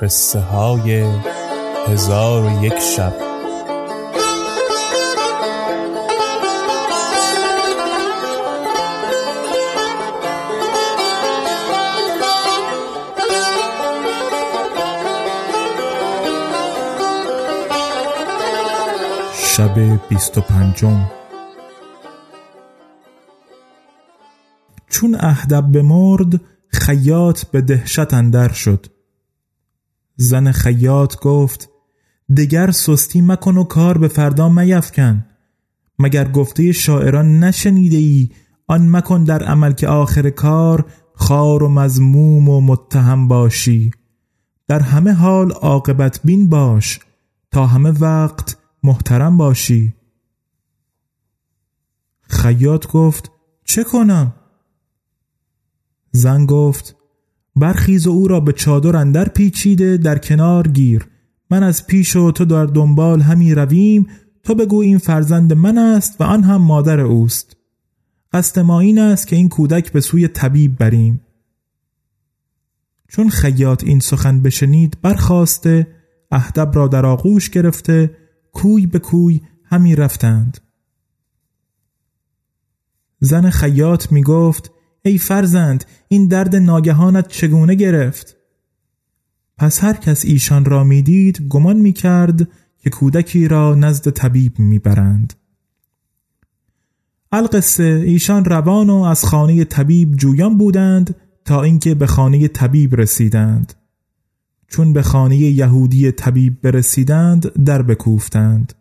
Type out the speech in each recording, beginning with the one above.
قصه های هزار و یک شب. شب بیست و پنجم. چون اهدب بمرد خیاط به دهشت اندر شد. زن خیاط گفت دگر سستی مکن و کار به فردا میفکن. مگر گفته شاعران نشنیده ای؟ آن مکن در عمل که آخر کار خار و مزموم و متهم باشی. در همه حال عاقبت بین باش تا همه وقت محترم باشی. خیاط گفت چه کنم؟ زن گفت برخیز و او را به چادر اندر پیچیده در کنار گیر. من از پیش و تو در دنبال همی رویم. تو بگو این فرزند من است و آن هم مادر اوست. قصد ما این است که این کودک به سوی طبیب بریم. چون خیاط این سخن بشنید برخواسته اهدب را در آغوش گرفته کوی به کوی همی رفتند. زن خیاط می گفت ای فرزند این درد ناگهانت چگونه گرفت؟ پس هر کس ایشان را می‌دید گمان می کرد که کودکی را نزد طبیب می‌برند. القصه ایشان روان و از خانه طبیب جویان بودند تا اینکه به خانه طبیب رسیدند. چون به خانه یهودی طبیب برسیدند در بکوفتند.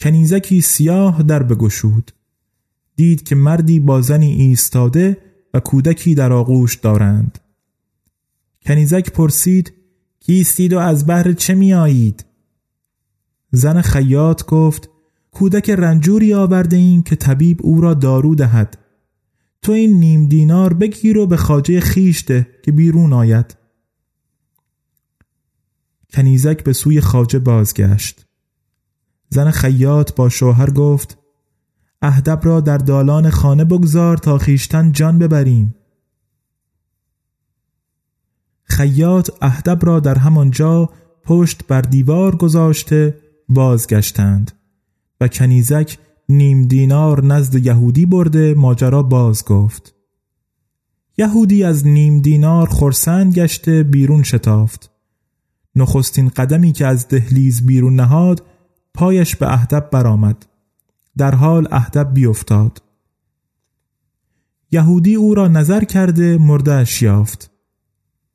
کنیزکی سیاه در بگشود. دید که مردی با زنی ایستاده و کودکی در آغوش دارند. کنیزک پرسید کیستید و از بهر چه می آیید؟ زن خیاط گفت کودک رنجوری آورده ایم که طبیب او را دارو دهد. تو این نیم دینار بگیر و به خاجه خیش ده که بیرون آید. کنیزک به سوی خاجه بازگشت. زن خیاط با شوهر گفت اهدب را در دالان خانه بگذار تا خیشتن جان ببریم. خیاط اهدب را در همانجا پشت بر دیوار گذاشته بازگشتند و کنیزک نیم دینار نزد یهودی برده ماجرا باز گفت. یهودی از نیم دینار خرسند گشته بیرون شتافت. نخستین قدمی که از دهلیز بیرون نهاد پایش به اهدب برآمد. در حال اهدب بیفتاد یهودی او را نظر کرده مردهش یافت.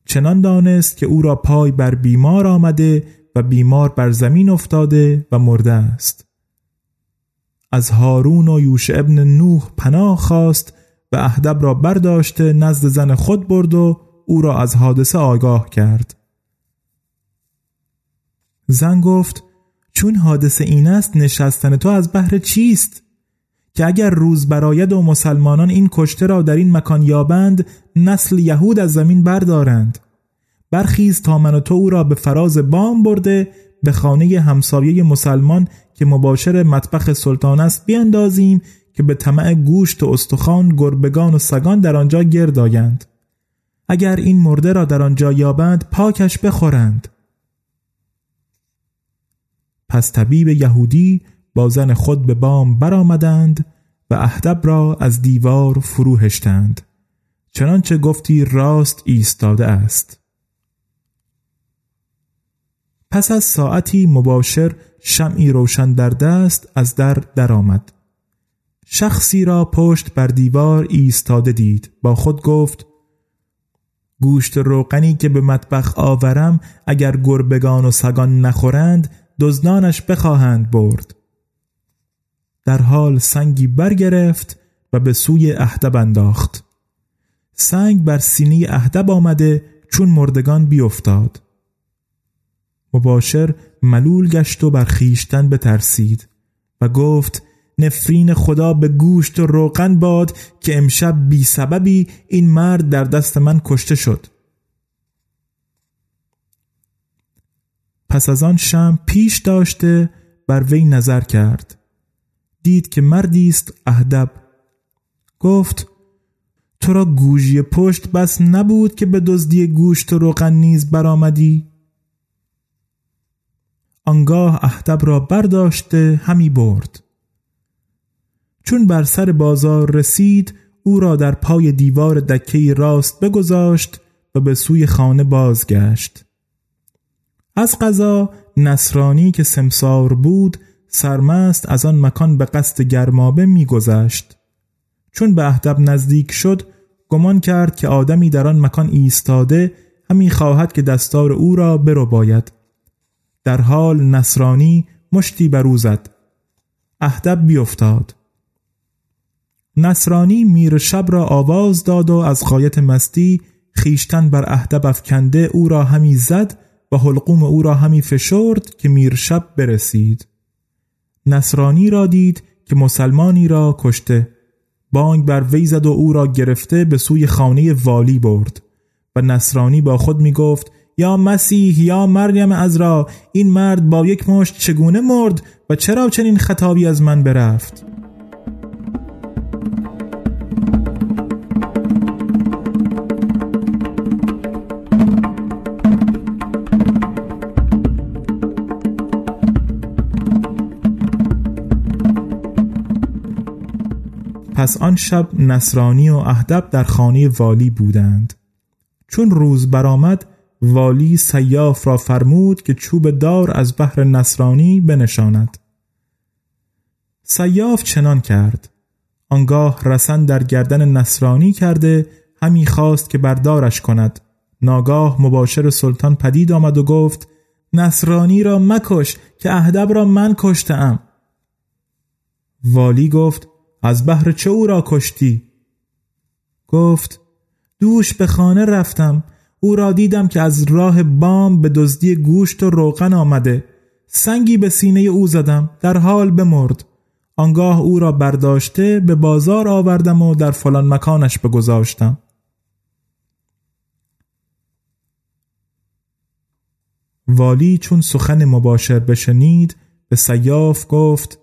چنان دانست که او را پای بر بیمار آمده و بیمار بر زمین افتاده و مرده است. از هارون و یوش ابن نوح پناه خواست و اهدب را برداشته نزد زن خود برد و او را از حادثه آگاه کرد. زن گفت چون حادثه این است نشستن تو از بهر چیست؟ که اگر روز براید و مسلمانان این کشته را در این مکان یابند نسل یهود از زمین بردارند. برخیز تا من و تو او را به فراز بام برده به خانه همسایه مسلمان که مباشر مطبخ سلطان است بیاندازیم که به طمع گوشت و استخوان گربگان و سگان در آنجا گرد آیند. اگر این مرده را در آنجا یابند پاکش بخورند. پس طبیب یهودی با زن خود به بام برآمدند و اهدب را از دیوار فرو هشتند. چنانچه گفتی راست ایستاده است. پس از ساعتی مباشر شمعی روشن در دست از در درآمد. شخصی را پشت بر دیوار ایستاده دید. با خود گفت گوشت روغنی که به مطبخ آورم اگر گربگان و سگان نخورند دزدانش بخواهند برد. در حال سنگی برگرفت و به سوی اهدب انداخت. سنگ بر سینی اهدب آمده چون مردگان بیافتاد. مباشر ملول گشت و بر خیشتن بترسید و گفت نفرین خدا به گوشت و روغن باد که امشب بی سببی این مرد در دست من کشته شد. پس از آن شم پیش داشته بر وی نظر کرد. دید که مردی است اهدب. گفت تو را گوژی پشت بس نبود که به دزدی گوشت و روغن نیز برآمدی؟ آنگاه اهدب را برداشته همی برد. چون بر سر بازار رسید او را در پای دیوار دکه راست بگذاشت و به سوی خانه بازگشت. از قضا نصرانی که سمسار بود سرمست از آن مکان به قصد گرمابه میگذشت. چون به اهدب نزدیک شد گمان کرد که آدمی در آن مکان ایستاده همی خواهد که دستار او را برو باید در حال نصرانی مشتی بر او زد. اهدب بیفتاد. نصرانی میر شب را آواز داد و از غایت مستی خیشتن بر اهدب افکنده او را همی زد و حلقوم او را همی فشرد که میر شب برسید. نصرانی را دید که مسلمانی را کشته. بانگ بر وی زد و او را گرفته به سوی خانه والی برد و نصرانی با خود می گفت یا مسیح یا مریم ازرا این مرد با یک مشت چگونه مرد و چرا چنین خطابی از من برفت؟ پس آن شب نصرانی و اهدب در خانه والی بودند. چون روز برآمد والی سیاف را فرمود که چوب دار از بحر نصرانی بنشاند. سیاف چنان کرد. آنگاه رسن در گردن نصرانی کرده همی خواست که بردارش کند. ناگاه مباشر سلطان پدید آمد و گفت نصرانی را مکش که اهدب را من کشتم. والی گفت از بحر چه او را کشتی؟ گفت دوش به خانه رفتم. او را دیدم که از راه بام به دزدی گوشت و روغن آمده. سنگی به سینه او زدم در حال بمرد. آنگاه او را برداشته به بازار آوردم و در فلان مکانش بگذاشتم. والی چون سخن مباشر بشنید به سیاف گفت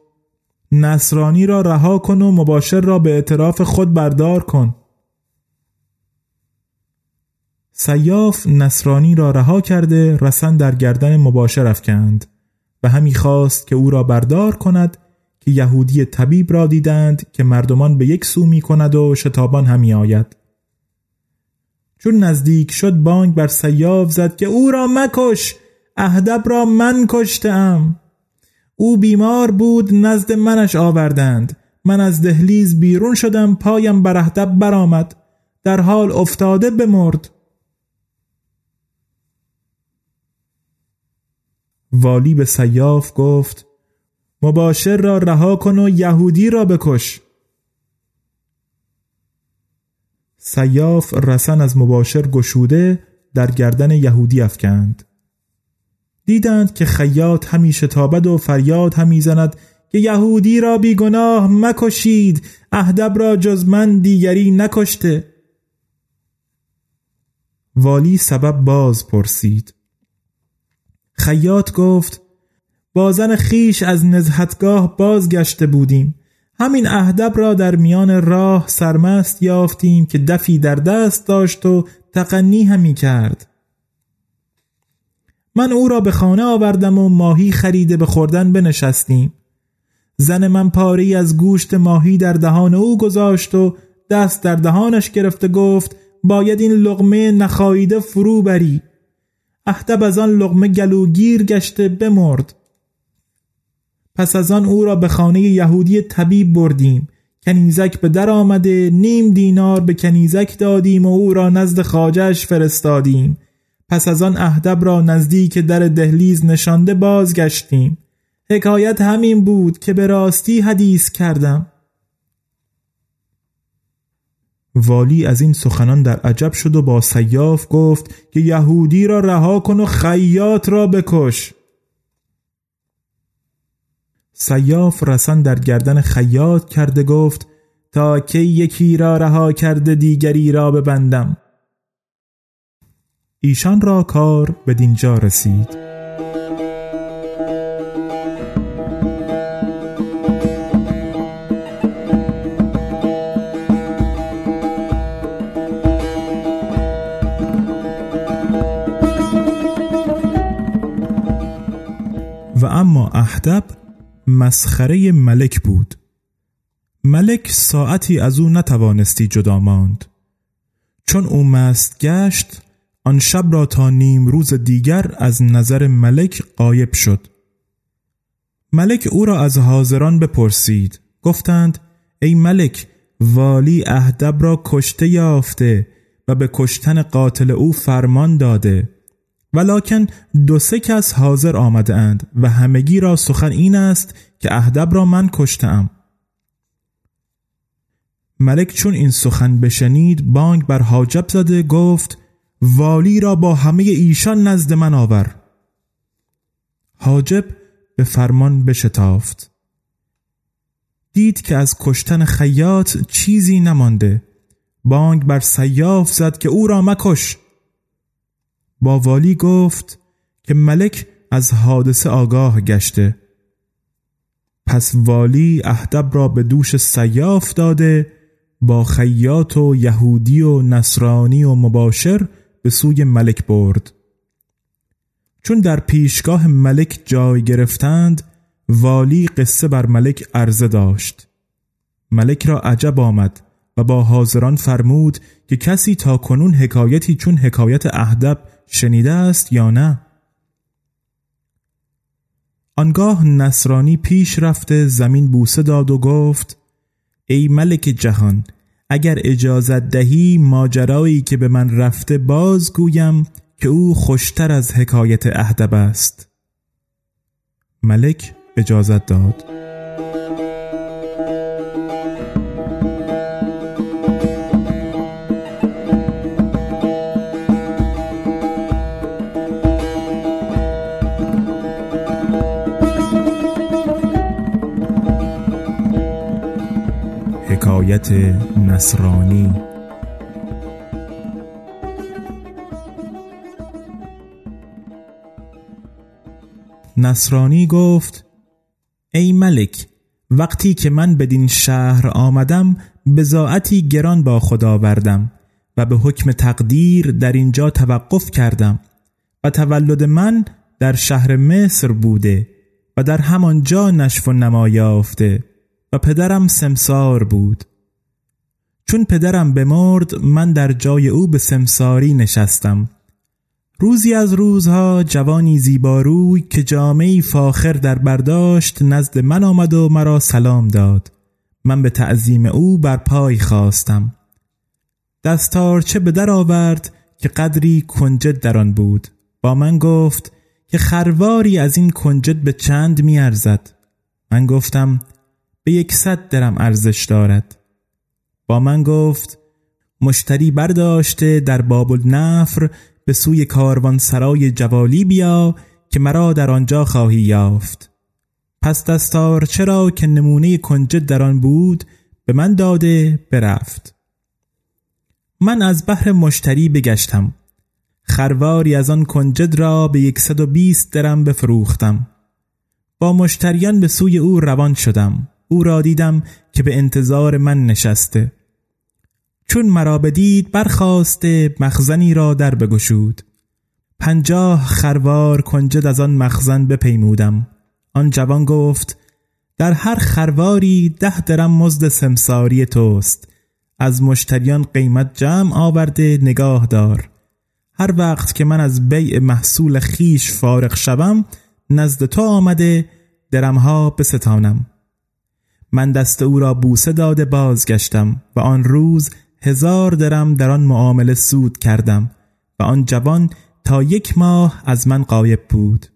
نصرانی را رها کن و مباشر را به اعتراف خود بردار کن. سیاف نصرانی را رها کرده رسن در گردن مباشر افکند و همی خواست که او را بردار کند که یهودی طبیب را دیدند که مردمان به یک سو می کند و شتابان همی آید. چون نزدیک شد بانگ بر سیاف زد که او را مکش اهدب را من کشتم. او بیمار بود نزد منش آوردند. من از دهلیز بیرون شدم پایم بر اهدب برآمد. در حال افتاده بمرد. والی به سیاف گفت مباشر را رها کن و یهودی را بکش. سیاف رسن از مباشر گشوده در گردن یهودی افکند. دیدند که خیاط همیشه تابد و فریاد همی زند که یهودی را بیگناه مکشید اهدب را جز من دیگری نکشته. والی سبب باز پرسید. خیاط گفت بازن خیش از نزهتگاه بازگشته بودیم. همین اهدب را در میان راه سرمست یافتیم که دفی در دست داشت و تقنی همی کرد. من او را به خانه آوردم و ماهی خریده به خوردن بنشستیم. زن من پاری از گوشت ماهی در دهان او گذاشت و دست در دهانش گرفته گفت باید این لغمه نخاییده فرو بری. اهدب از آن لغمه گلوگیر گشته بمرد. پس از آن او را به خانه یهودی طبیب بردیم. کنیزک به در آمده نیم دینار به کنیزک دادیم و او را نزد خاجش فرستادیم. پس از آن اهدب را نزدیک در دهلیز نشانده بازگشتیم. حکایت همین بود که به راستی حدیث کردم. والی از این سخنان در عجب شد و با سیاف گفت که یهودی را رها کن و خیاط را بکش. سیاف رسن در گردن خیاط کرده گفت تا کی یکی را رها کرده دیگری را ببندم. ایشان را کار به دینجا رسید اما اهدب مسخره ملک بود. ملک ساعتی از او نتوانستی جدا ماند. چون او مست گشت آن شب را تا نیم روز دیگر از نظر ملک قایب شد. ملک او را از حاضران بپرسید. گفتند ای ملک والی اهدب را کشته یافته و به کشتن قاتل او فرمان داده. ولکن دو سه کس حاضر آمده اند و همگی را سخن این است که اهدب را من کشتم ملک چون این سخن بشنید بانگ بر حاجب زده گفت والی را با همه ایشان نزد من آور. حاجب به فرمان بشتافت. دید که از کشتن خیاط چیزی نمانده. بانگ بر سیاف زد که او را مکش. با والی گفت که ملک از حادثه آگاه گشته. پس والی اهدب را به دوش سیاف داده با خیاط و یهودی و نصرانی و مباشر به سوی ملک برد. چون در پیشگاه ملک جای گرفتند والی قصه بر ملک عرضه داشت. ملک را عجب آمد و با حاضران فرمود که کسی تا کنون حکایتی چون حکایت اهدب شنیده است یا نه. آنگاه نصرانی پیش رفته زمین بوسه داد و گفت ای ملک جهان اگر اجازت دهی ماجرایی که به من رفته بازگویم که او خوشتر از حکایت اهدب است. ملک اجازت داد. حکایت نصرانی. نصرانی گفت ای ملک وقتی که من بدین شهر آمدم بزاعتی گران با خدا بردم و به حکم تقدیر در اینجا توقف کردم و تولد من در شهر مصر بوده و در همانجا نشف و نما و پدرم سمسار بود. چون پدرم بمرد من در جای او به سمساری نشستم. روزی از روزها جوانی زیباروی که جامعی فاخر در برداشت نزد من آمد و مرا سلام داد. من به تعظیم او بر پای خواستم دستارچه به در آورد که قدری کنجد در آن بود. با من گفت که خرواری از این کنجد به چند می ارزد من گفتم به یکصد درم ارزش دارد. با من گفت مشتری برداشته در باب النفر به سوی کاروان سرای جوالی بیا که مرا در آنجا خواهی یافت. پس دستار چرا که نمونه کنجد در آن بود به من داده برفت. من از بحر مشتری بگشتم. خرواری از آن کنجد را به یکصد و بیست درم بفروختم. با مشتریان به سوی او روان شدم. او را دیدم که به انتظار من نشسته. چون مرا بدید برخواسته مخزنی را در بگشود. پنجاه خروار کنجد از آن مخزن بپیمودم. آن جوان گفت در هر خرواری ده درم مزد سمساری توست. از مشتریان قیمت جمع آورده نگاه دار. هر وقت که من از بیع محصول خیش فارغ شوم نزد تو آمده درمها بستانم. من دست او را بوسه داده بازگشتم و آن روز هزار درم در آن معامله سود کردم و آن جوان تا یک ماه از من قایب بود.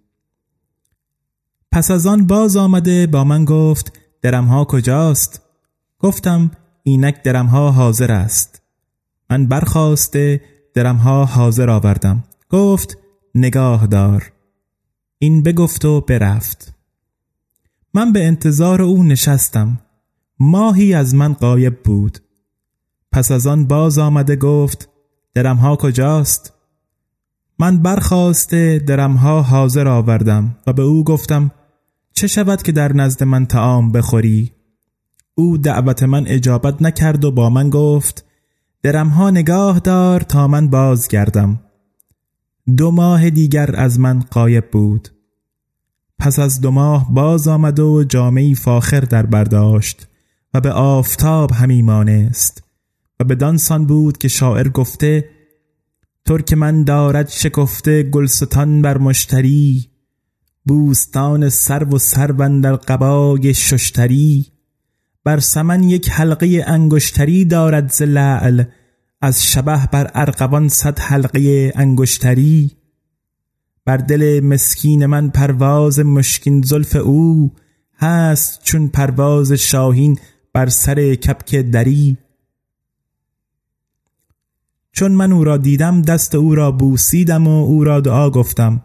پس از آن باز آمده با من گفت درمها کجاست؟ گفتم اینک درمها حاضر است. من برخواسته درمها حاضر آوردم. گفت نگاه دار. این بگفت و برفت. من به انتظار او نشستم. ماهی از من قایب بود. پس از آن باز آمده گفت درمها کجاست؟ من برخواسته درمها حاضر آوردم و به او گفتم چه شود که در نزد من تعام بخوری؟ او دعوت من اجابت نکرد و با من گفت درمها نگاه دار تا من باز گردم دو ماه دیگر از من قایب بود پس از دو ماه باز آمد و جامعی فاخر در برداشت و به آفتاب همی مانست و به دانسان بود که شاعر گفته ترک من دارد شکفته گلستان بر مشتری بوستان سرو و سرو در قبای ششتری. بر سمن یک حلقه انگشتری دارد ز لعل از شبه بر ارغوان صد حلقه انگشتری. بر دل مسکین من پرواز مشکین زلف او هست چون پرواز شاهین بر سر کپک دری. چون من او را دیدم دست او را بوسیدم و او را دعا گفتم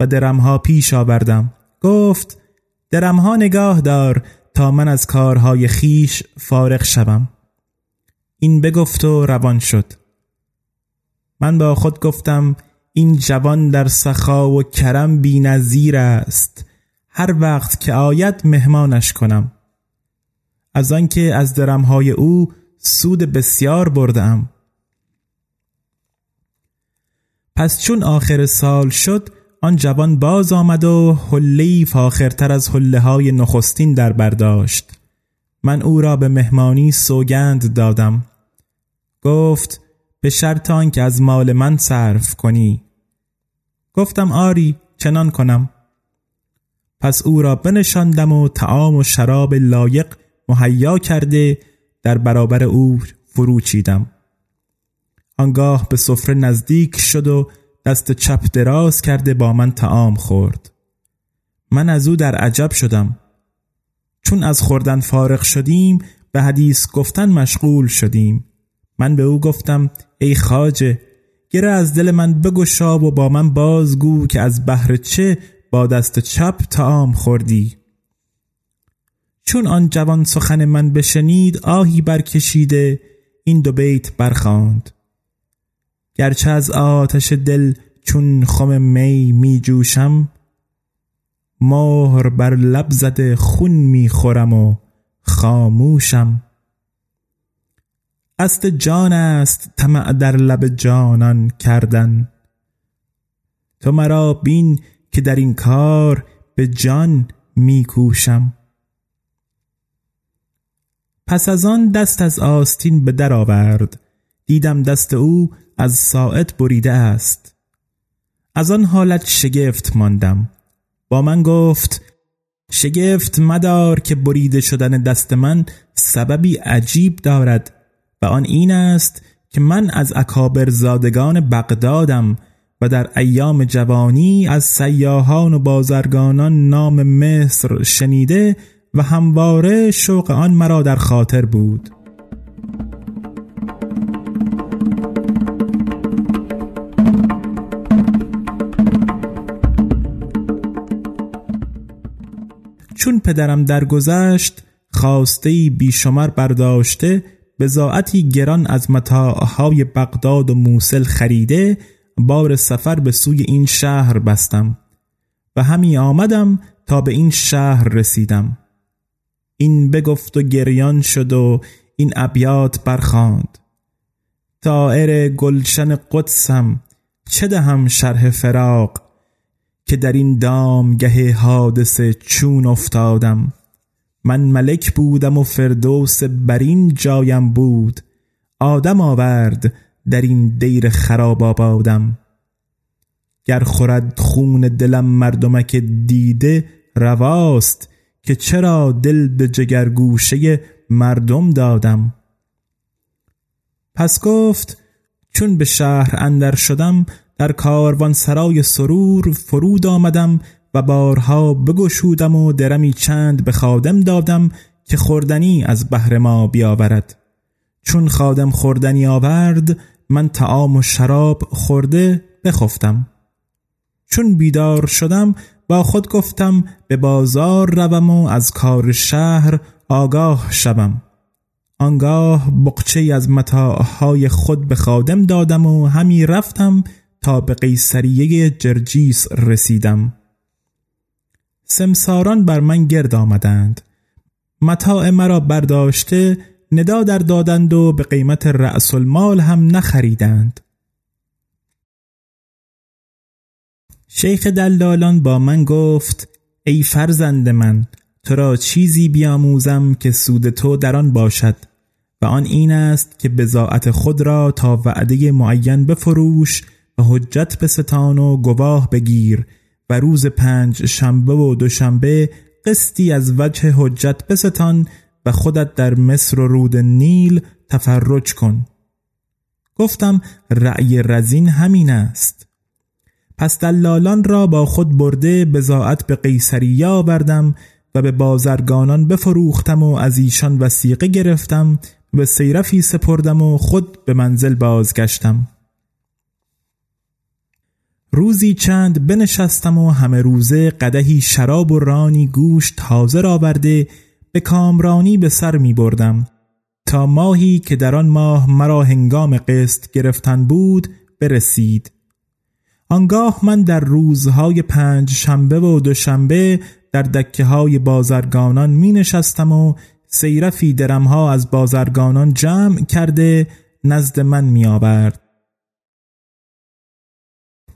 و درمها پیش آوردم. گفت درمها نگاه دار تا من از کارهای خیش فارغ شوم. این بگفت و روان شد. من با خود گفتم این جوان در سخا و کرم بی است. هر وقت که آید مهمانش کنم. از آنکه از درمهای او سود بسیار بردم پس چون آخر سال شد آن جوان باز آمد و حله فاخرتر از حله های نخستین در برداشت. من او را به مهمانی سوگند دادم. گفت به شرط که از مال من صرف کنی. گفتم آری چنان کنم. پس او را بنشاندم و تعام و شراب لایق مهیا کرده در برابر او فرو چیدم. آنگاه به سفره نزدیک شد و دست چپ دراز کرده با من تعام خورد. من از او در عجب شدم. چون از خوردن فارغ شدیم به حدیث گفتن مشغول شدیم. من به او گفتم ای خاجه گره از دل من بگشا و با من بازگو که از بهر چه با دست چپ تعام خوردی. چون آن جوان سخن من بشنید آهی برکشیده این دو بیت برخاند گرچه از آتش دل چون خم می می جوشم مهر بر لب زده خون می خورم و خاموشم. است جان است طمع در لب جانان کردن. تو مرا بین که در این کار به جان می کوشم پس از آن دست از آستین به در آورد. دیدم دست او از ساعت بریده است. از آن حالت شگفت ماندم. با من گفت شگفت مدار که بریده شدن دست من سببی عجیب دارد و آن این است که من از اکابر زادگان بغدادم و در ایام جوانی از سیاهان و بازرگانان نام مصر شنیده و همواره شوق آن مرا در خاطر بود. چون پدرم درگذشت خواسته بیشمر برداشته بزاعتی گران از متاعهای بغداد و موسل خریده بار سفر به سوی این شهر بستم. و همی آمدم تا به این شهر رسیدم. این بگفت و گریان شد و این ابیات برخاند. تائر گلشن قدسم چه دهم شرح فراق؟ که در این دامگه حادثه چون افتادم. من ملک بودم و فردوس برین جایم بود. آدم آورد در این دیر خراب آبادم. گر خورد خون دلم مردمک دیده رواست که چرا دل به جگرگوشه مردم دادم. پس گفت چون به شهر اندر شدم در کاروان سرای سرور فرود آمدم و بارها بگشودم و درمی چند به خادم دادم که خوردنی از بهر ما بیاورد. چون خادم خوردنی آورد من تعام و شراب خورده بخفتم. چون بیدار شدم با خود گفتم به بازار روم و از کار شهر آگاه شوم. آنگاه بقچه از متاعهای خود به خادم دادم و همی رفتم تا به قیصریه جرجیس رسیدم. سمساران بر من گرد آمدند. متاع مرا برداشته ندا در دادند و به قیمت رأس المال هم نخریدند. شیخ دلالان با من گفت ای فرزند من تو را چیزی بیاموزم که سود تو در آن باشد و آن این است که بزاعت خود را تا وعده معین بفروش و حجت به ستان و گواه بگیر و روز پنج شنبه و دوشنبه قسطی از وجه حجت بستان و خودت در مصر و رود نیل تفرج کن. گفتم رأی رزین همین است. پس دلالان را با خود برده بزاعت به قیصریه آوردم و به بازرگانان بفروختم و از ایشان وسیقه گرفتم و به سیرفی سپردم و خود به منزل بازگشتم. روزی چند بنشستم و همه روزه قدهی شراب و رانی گوشت حاضر آورده به کامرانی به سر می بردم. تا ماهی که در آن ماه مرا هنگام قسط گرفتن بود برسید. آنگاه من در روزهای پنج شنبه و دوشنبه در دکه های بازرگانان می نشستم و سیرفی درمها از بازرگانان جمع کرده نزد من می آورد.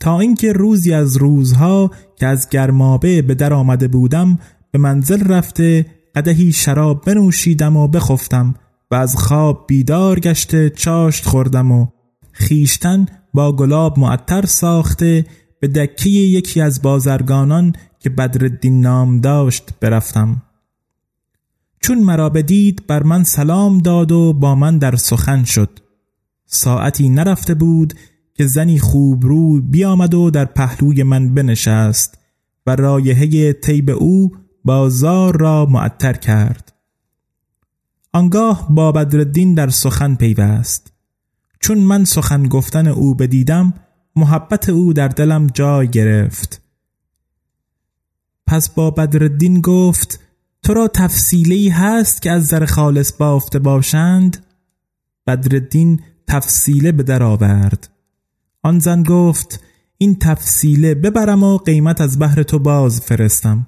تا اینکه روزی از روزها که از گرمابه به در آمده بودم به منزل رفته قدهی شراب بنوشیدم و بخفتم و از خواب بیدار گشته چاشت خوردم و خیشتن با گلاب معطر ساخته به دکه یکی از بازرگانان که بدردین نام داشت برفتم. چون مرا بدید بر من سلام داد و با من در سخن شد. ساعتی نرفته بود که زنی خوب رو بیامد و در پهلوی من بنشست و رایحه طیب او بازار را معطر کرد. آنگاه با بدردین در سخن پیوست. چون من سخن گفتن او بدیدم محبت او در دلم جای گرفت. پس با بدردین گفت تو را تفصیلی هست که از زر خالص بافته باشند؟ بدردین تفصیله به در آورد. آن زن گفت این تفصیله ببرم و قیمت از بهر تو باز فرستم.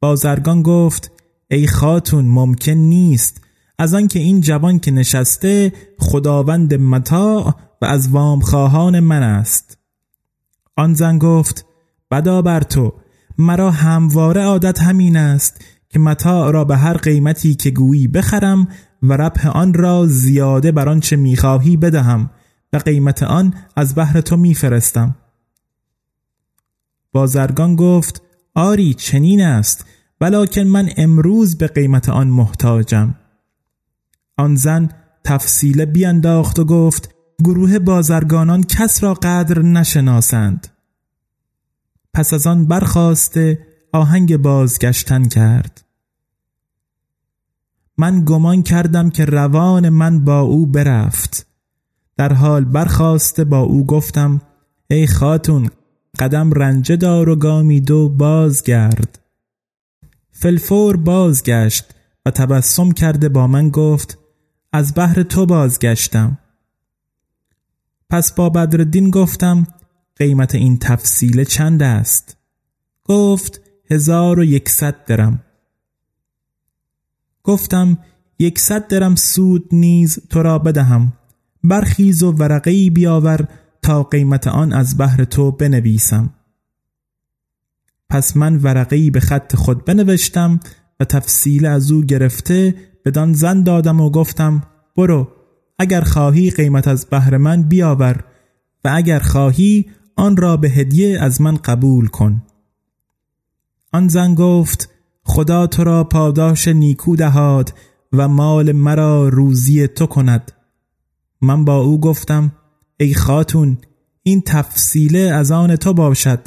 بازرگان گفت ای خاتون ممکن نیست. از آنکه این جوان که نشسته خداوند متاع و از وامخواهان من است. آن زن گفت بدا بر تو. مرا همواره عادت همین است که متاع را به هر قیمتی که گویی بخرم و ربح آن را زیاده بر آنچه می‌خواهی بدهم. و قیمت آن از بهر تو میفرستم. بازرگان گفت آری چنین است ولیکن من امروز به قیمت آن محتاجم. آن زن تفصیل بیانداخت و گفت گروه بازرگانان کس را قدر نشناسند. پس از آن برخواسته آهنگ بازگشتن کرد. من گمان کردم که روان من با او برفت. در حال برخواسته با او گفتم ای خاتون قدم رنجه دار و گامی دو بازگرد. فلفور بازگشت و تبسم کرده با من گفت از بحر تو بازگشتم. پس با بدردین گفتم قیمت این تفصیل چند است؟ گفت هزار و یکصد درم. گفتم یکصد درم سود نیز تو را بدهم. برخیز و ورقی بیاور تا قیمت آن از بهر تو بنویسم. پس من ورقی به خط خود بنوشتم و تفصیل از او گرفته بدان زن دادم و گفتم برو اگر خواهی قیمت از بهر من بیاور و اگر خواهی آن را به هدیه از من قبول کن. آن زن گفت خدا تو را پاداش نیکو دهاد و مال مرا روزی تو کند. من با او گفتم ای خاتون این تفصیله از آن تو باشد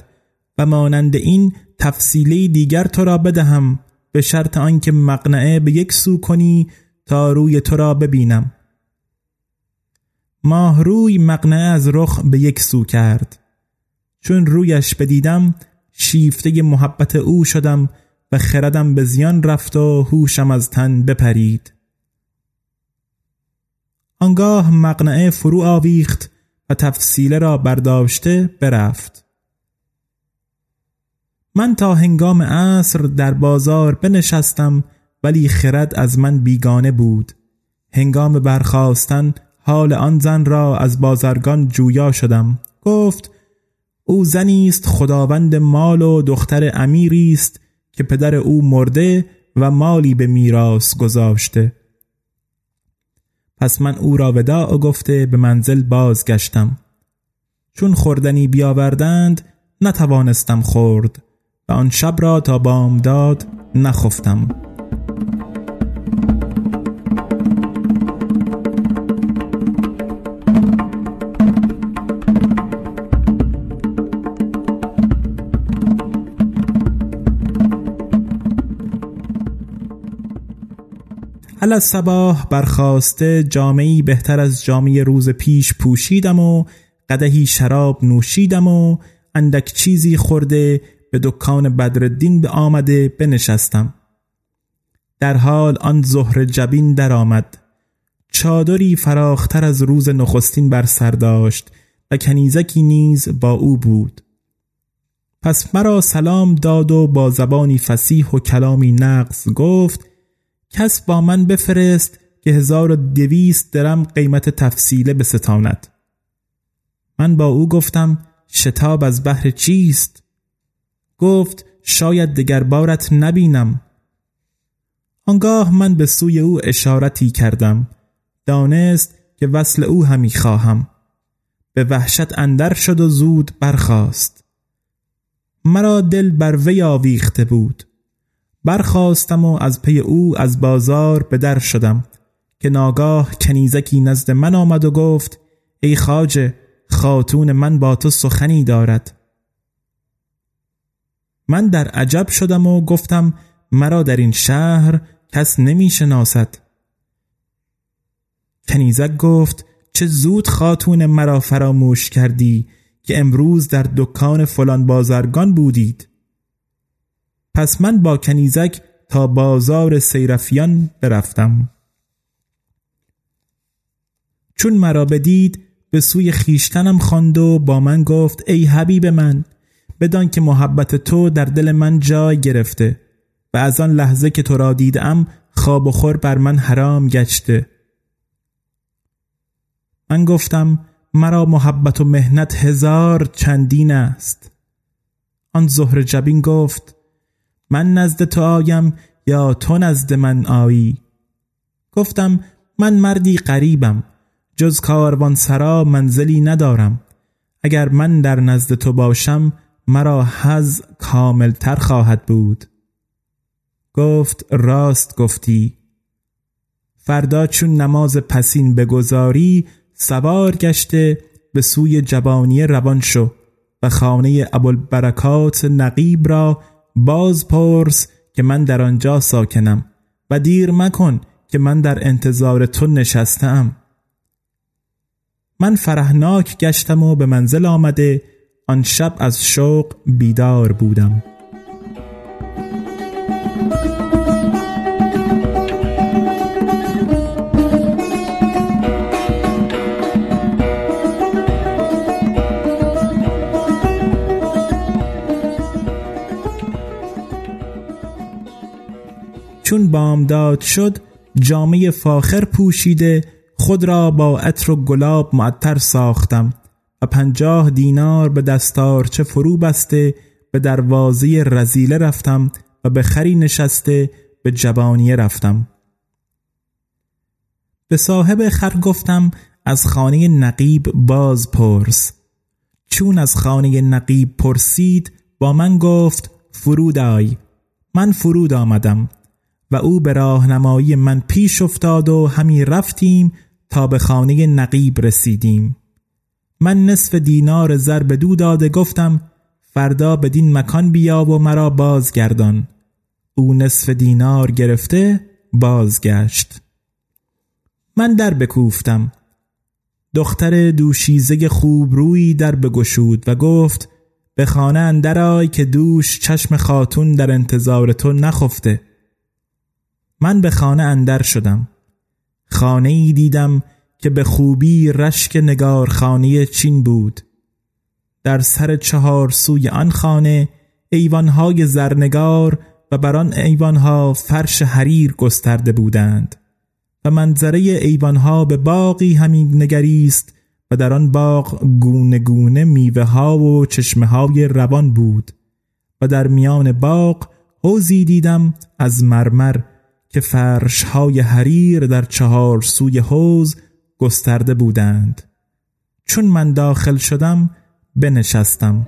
و مانند این تفصیله دیگر تو را بدهم به شرط آنکه مقنعه به یک سو کنی تا روی تو را ببینم. ماه روی مقنعه از رخ به یک سو کرد. چون رویش بدیدم شیفته محبت او شدم و خردم به زیان رفت و هوشم از تن بپرید. آنگاه مقنعه فرو آویخت و تفصیله را برداشته برفت. من تا هنگام عصر در بازار بنشستم ولی خرد از من بیگانه بود. هنگام برخواستن حال آن زن را از بازرگان جویا شدم. گفت او زنی است خداوند مال و دختر امیری است که پدر او مرده و مالی به میراث گذاشته. پس من او را وداع گفته به منزل بازگشتم. چون خوردنی بیاوردند نتوانستم خورد و آن شب را تا بامداد نخفتم. علی صباح برخواسته جامعی بهتر از جامعه روز پیش پوشیدم و قدهی شراب نوشیدم و اندک چیزی خورده به دکان بدردین به آمده بنشستم. در حال آن ظهر جبین درآمد. چادری فراختر از روز نخستین بر سر داشت و کنیزکی نیز با او بود. پس مرا سلام داد و با زبانی فسیح و کلامی نقص گفت کس با من بفرست که هزار و دویست درم قیمت تفصیله به ستاند من با او گفتم شتاب از بحر چیست؟ گفت شاید دگر بارت نبینم. آنگاه من به سوی او اشارتی کردم. دانست که وصل او همی خواهم. به وحشت اندر شد و زود برخاست. مرا دل بر وی آویخته بود. برخواستم و از پی او از بازار به در شدم که ناگاه کنیزکی نزد من آمد و گفت ای خاجه خاتون من با تو سخنی دارد. من در عجب شدم و گفتم مرا در این شهر کس نمی شناسد. کنیزک گفت چه زود خاتون مرا فراموش کردی که امروز در دکان فلان بازرگان بودید. پس من با کنیزک تا بازار سیرفیان برفتم. چون مرا بدید به سوی خیشتنم خواند و با من گفت ای حبیب من بدان که محبت تو در دل من جای گرفته و از آن لحظه که تو را دیدم خواب و خور بر من حرام گشته. من گفتم مرا محبت و مهنت هزار چندین است. آن زهر جبین گفت من نزد تو آیم یا تو نزد من آیی؟ گفتم من مردی قریبم جز کاروان سرا منزلی ندارم. اگر من در نزد تو باشم مرا حز تر خواهد بود. گفت راست گفتی. فردا چون نماز پسین بگذاری سوار گشته به سوی جبانی روان شو و خانه ابوالبرکات نقیب را باز پرس که من در آنجا ساکنم و دیر مکن که من در انتظار تو نشستم. من فرهناک گشتم و به منزل آمده آن شب از شوق بیدار بودم. چون بامداد شد جامعه فاخر پوشیده خود را با عطر و گلاب معطر ساختم و پنجاه دینار به دستارچه فرو بسته به دروازه رزیله رفتم و به خری نشسته به جبانیه رفتم. به صاحب خر گفتم از خانه نقیب باز پرس. چون از خانه نقیب پرسید با من گفت فرود آی. من فرود آمدم. و او به راهنمایی من پیش افتاد و همی رفتیم تا به خانه نقیب رسیدیم. من نصف دینار زر به دو داده گفتم فردا بدین مکان بیا و مرا بازگردان. او نصف دینار گرفته بازگشت. من در بکوفتم. دختر دوشیزه خوب روی در بگشود و گفت به خانه اندرای که دوش چشم خاتون در انتظار تو نخفته. من به خانه اندر شدم. خانه ای دیدم که به خوبی رشک نگار خانه چین بود. در سر چهار سوی آن خانه ایوانهای زرنگار و بر آن ایوانها فرش حریر گسترده بودند و منظره ایوانها به باقی همین نگریست و در آن باغ گونه گونه میوه ها و چشمه های روان بود و در میان باغ حوزی دیدم از مرمر که فرش های حریر در چهار سوی حوز گسترده بودند. چون من داخل شدم بنشستم.